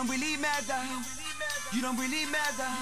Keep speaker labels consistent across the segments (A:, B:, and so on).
A: You don't really matter. You don't really matter.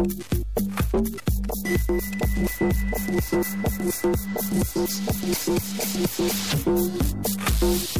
A: Thank you.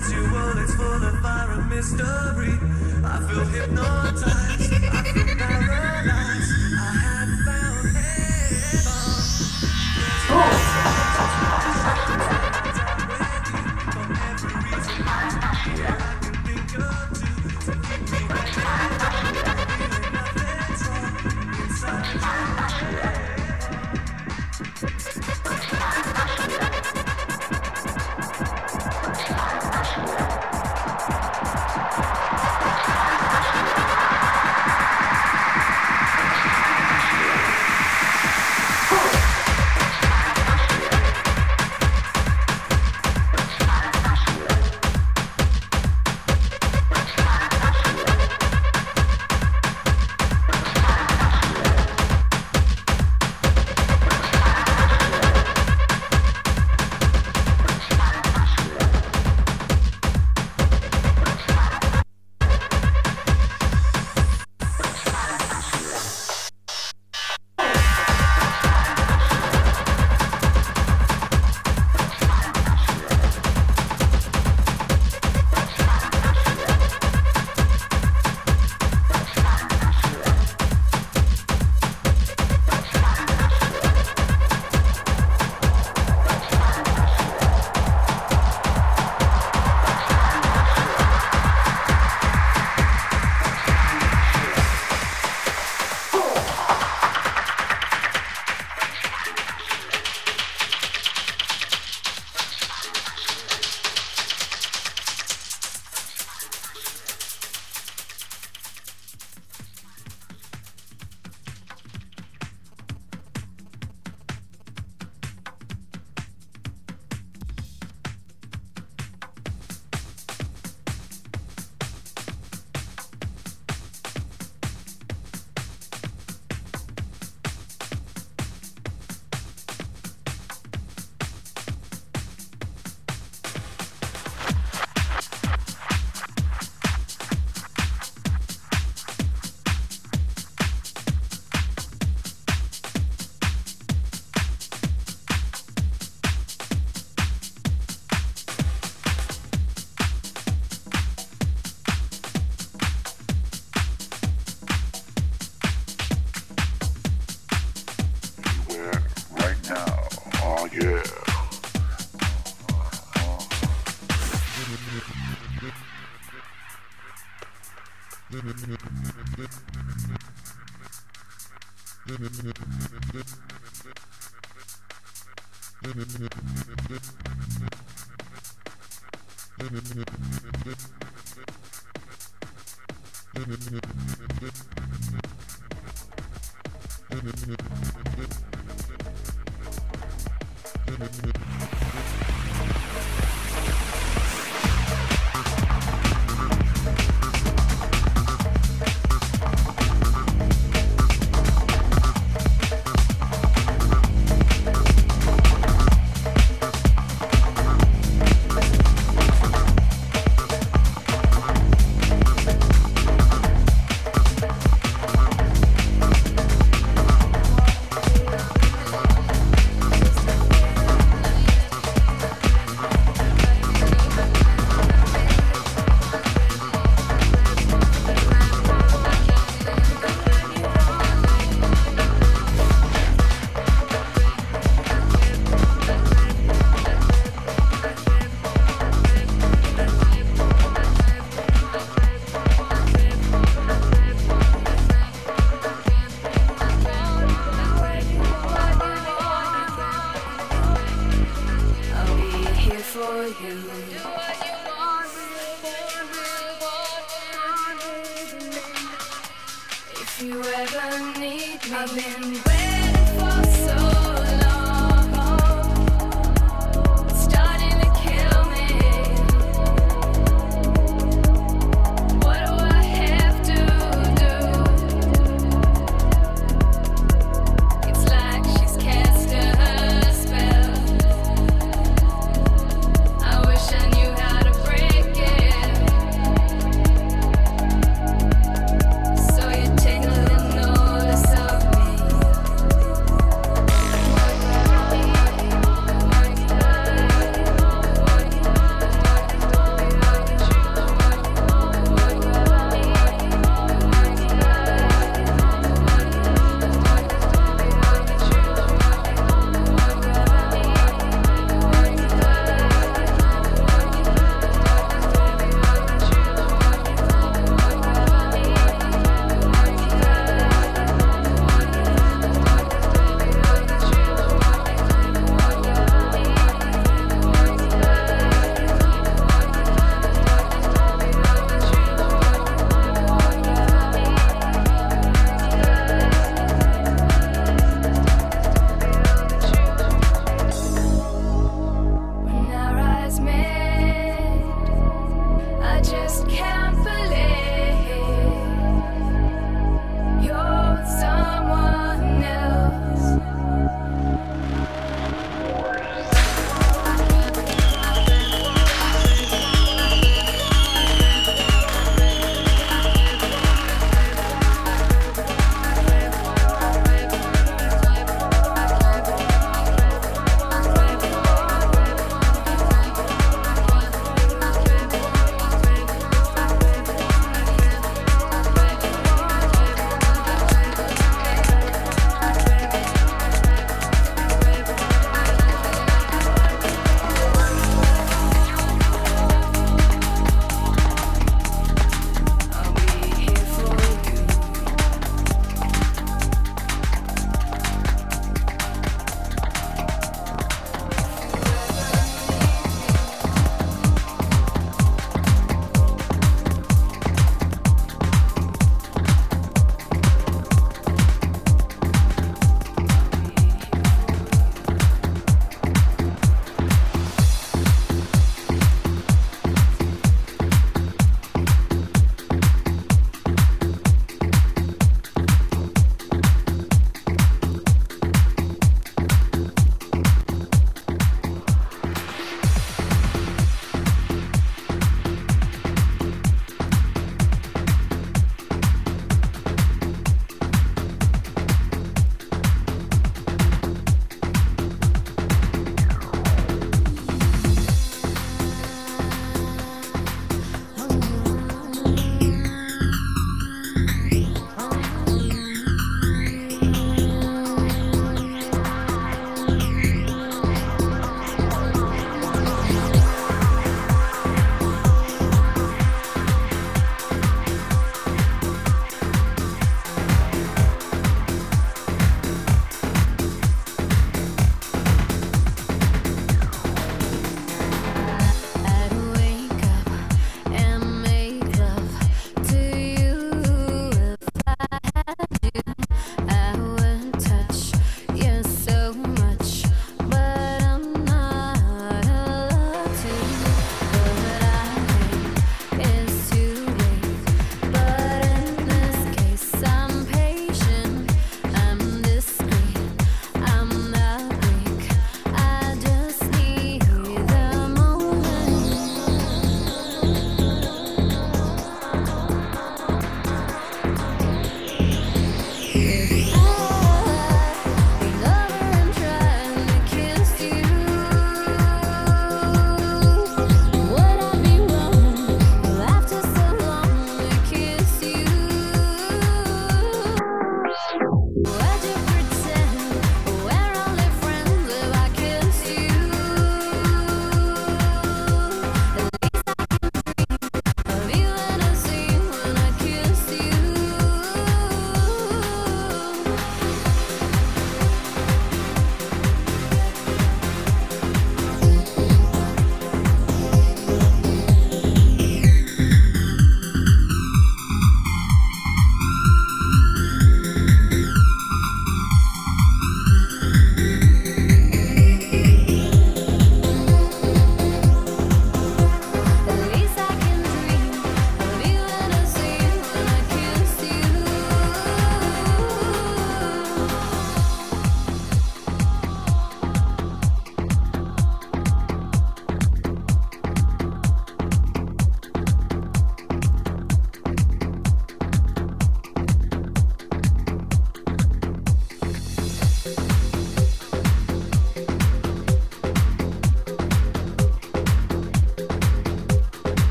A: sensual, it's full of fire and mystery. I feel hypnotized. Thank you.